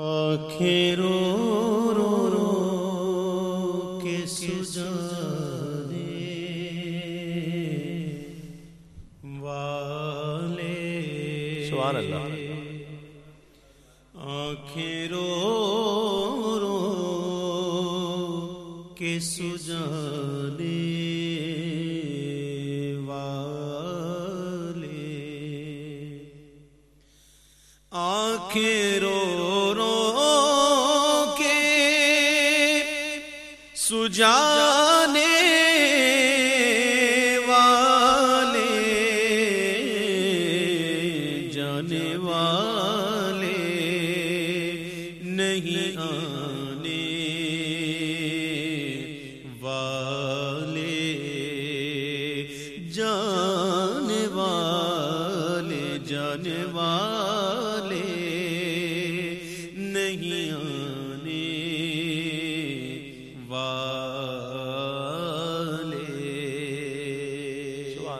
رو رو رو کے سجانے والے سبحان اللہ۔ آنکھیں رو رو کے سجانے سجانے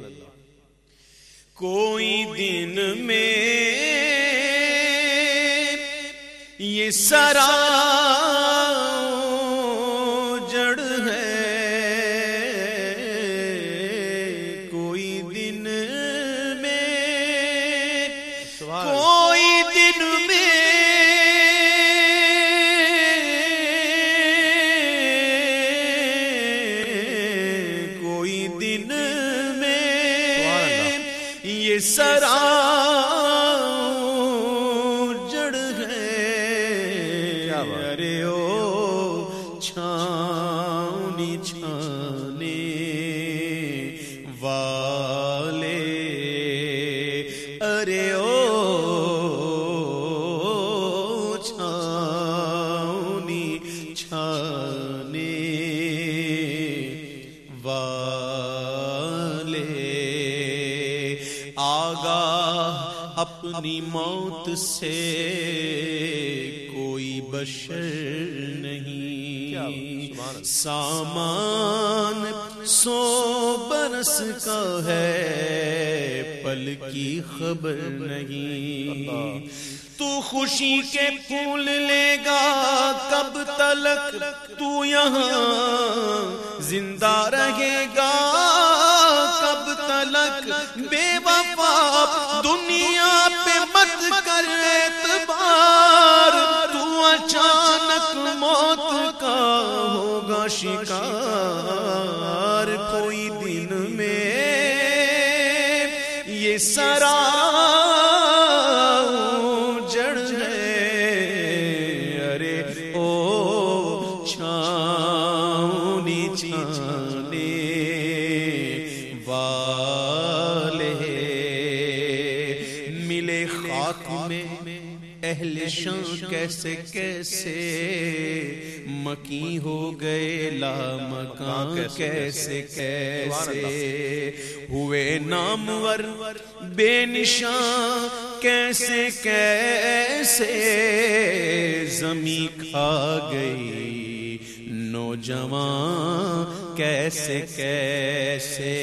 سبحان اللہ۔ کوئی دن میں یہ سرا اپنی موت سے کوئی بشر نہیں۔ سامان سو برس کا ہے پل کی خبر نہیں۔ تو خوشی کے پھول لے گا کب تلک تو یہاں۔ زندہ رہے گا دنیا پہ مت کر اعتبار، تو اچانک موت کا ہوگا شکار، کوئی دن میں یہ سرا اہل شان کیسے کیسے مکی ہو گئے لا مکان کیسے کیسے؟ ہوئے نامور بے نشان کیسے کیسے؟ زمین کھا گئی نوجوان کیسے کیسے؟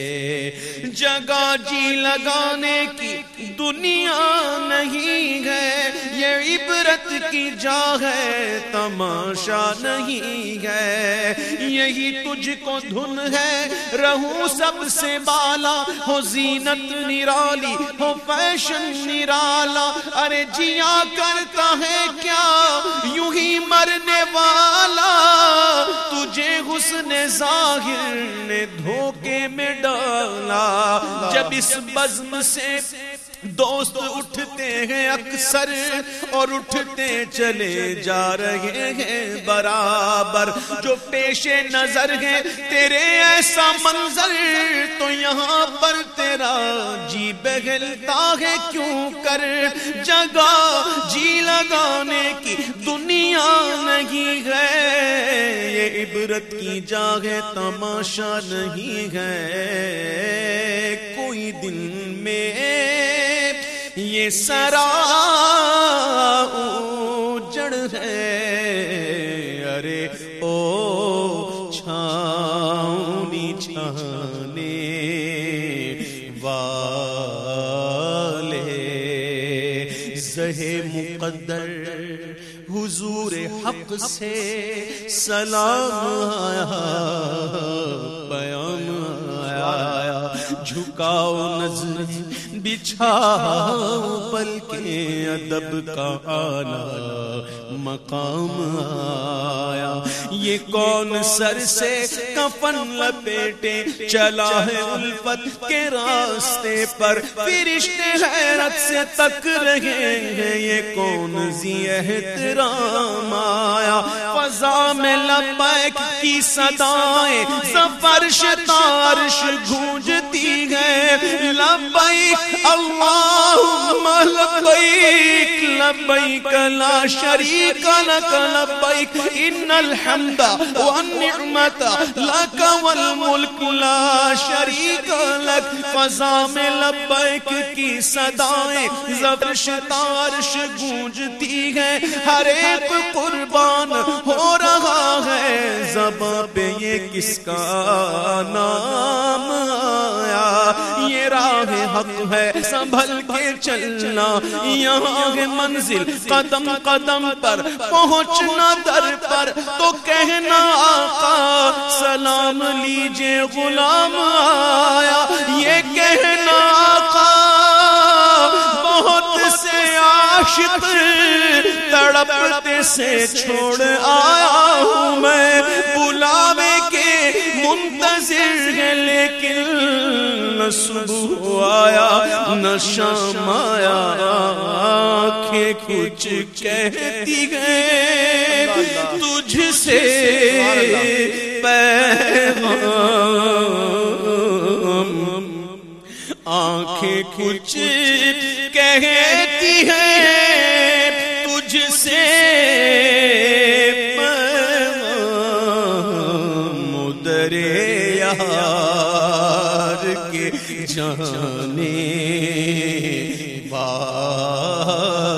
جگہ جی لگانے کی دنیا نہیں یہ عبرت کی جا ہے، تماشا نہیں ہے۔ یہی تجھ کو دھن ہے۔ رہوں سب سے بالا، ہو زینت نرالی، ہو فیشن نرالا۔ ارے جیا کرتا ہے کیا؟ یوں ہی مرنے والا۔ تجھے حسن ظاہر نے دھوکے میں ڈالا۔ جب اس بزم سے دوست اٹھتے ہیں اکثر اور اٹھتے چلے جا رہے ہیں برابر۔ جو پیش نظر ہے تیرے ایسا منظر تو یہاں پر تیرا جی بہلتا ہے کیوں کر؟ جگہ جی لگانے کی دنیا نہیں ہے۔ یہ عبرت کی جاگے تماشا نہیں ہے۔ کوئی دل میں یہ سرا جڑ ہے، ارے او چھاؤنی چھانے والے زہ مقدر حضور حق سے سلام آیا آیا جھکاؤ نظر، بچھاؤ پل کے ادب کا آنا مقام آیا۔ یہ کون سر سے کفن لپیٹے چلا ہے الفت کے راستے پر فرشتے حیرت سے تک رہے ہیں۔ یہ کون زی احترام آیا۔ فضا میں لبیک کی صدائیں سفرش تارش کی گئے۔ لبیک اللہم لبیک لبیک لا شریک لک، لبیک، ان الحمد والنعمت لک والملک لا شریک لک فضا میں لبیک کی صدائیں زبرش تارش گونجتی ہے ہر ایک قربان ہو رہا ہے۔ زباں پہ یہ کس کا نام آیا؟ یہ راہ حق ہے سنبھل کے چلنا۔ یہاں ہے منزل قدم قدم پر، پہنچنا در پر۔ تو کہنا آقا، سلام لیجیے غلام آیا، یہ کہنا آقا بہت سے عاشق تڑپتے سے چھوڑ آیا ہوں میں، بلاوے کے منتظر ہے لیکن نہ صبح آیا، نہ شام آیا، آنکھیں کچھ کہتی گئے تجھ سے پہ پیغام آنکھیں کچھ کہتی ہیں تجھ سے مدر یار کے جانے والے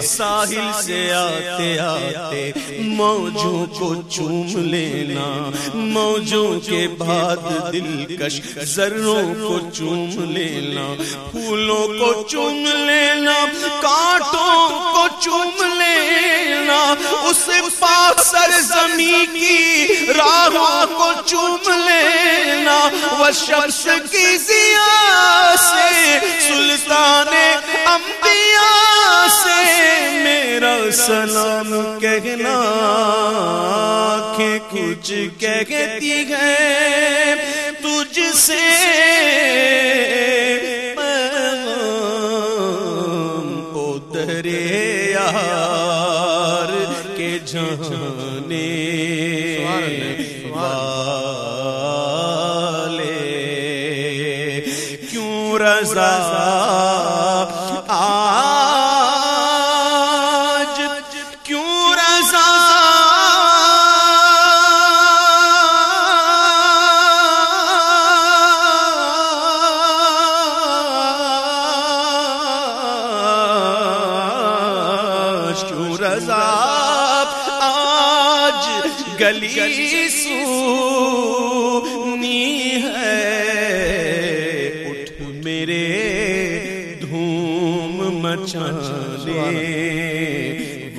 ساحل سے آتے آتے موجوں کو چوم لینا، موجوں کے بعد دلکش ذروں کو چوم لینا، پھولوں کو چوم لینا، کانٹوں کو چوم لینا، اس پاک سر زمین کی راہوں کو چوم لینا، وہ شخص کی زیا سلام کہنا آنکھیں کچھ کہتی ہے تجھ سے پیغام اترے یار کے جانے والے۔ کیوں رضا رضا آج گلی سونی ہے اٹھ میرے دھوم مچانے والے